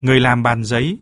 Người làm bàn giấy.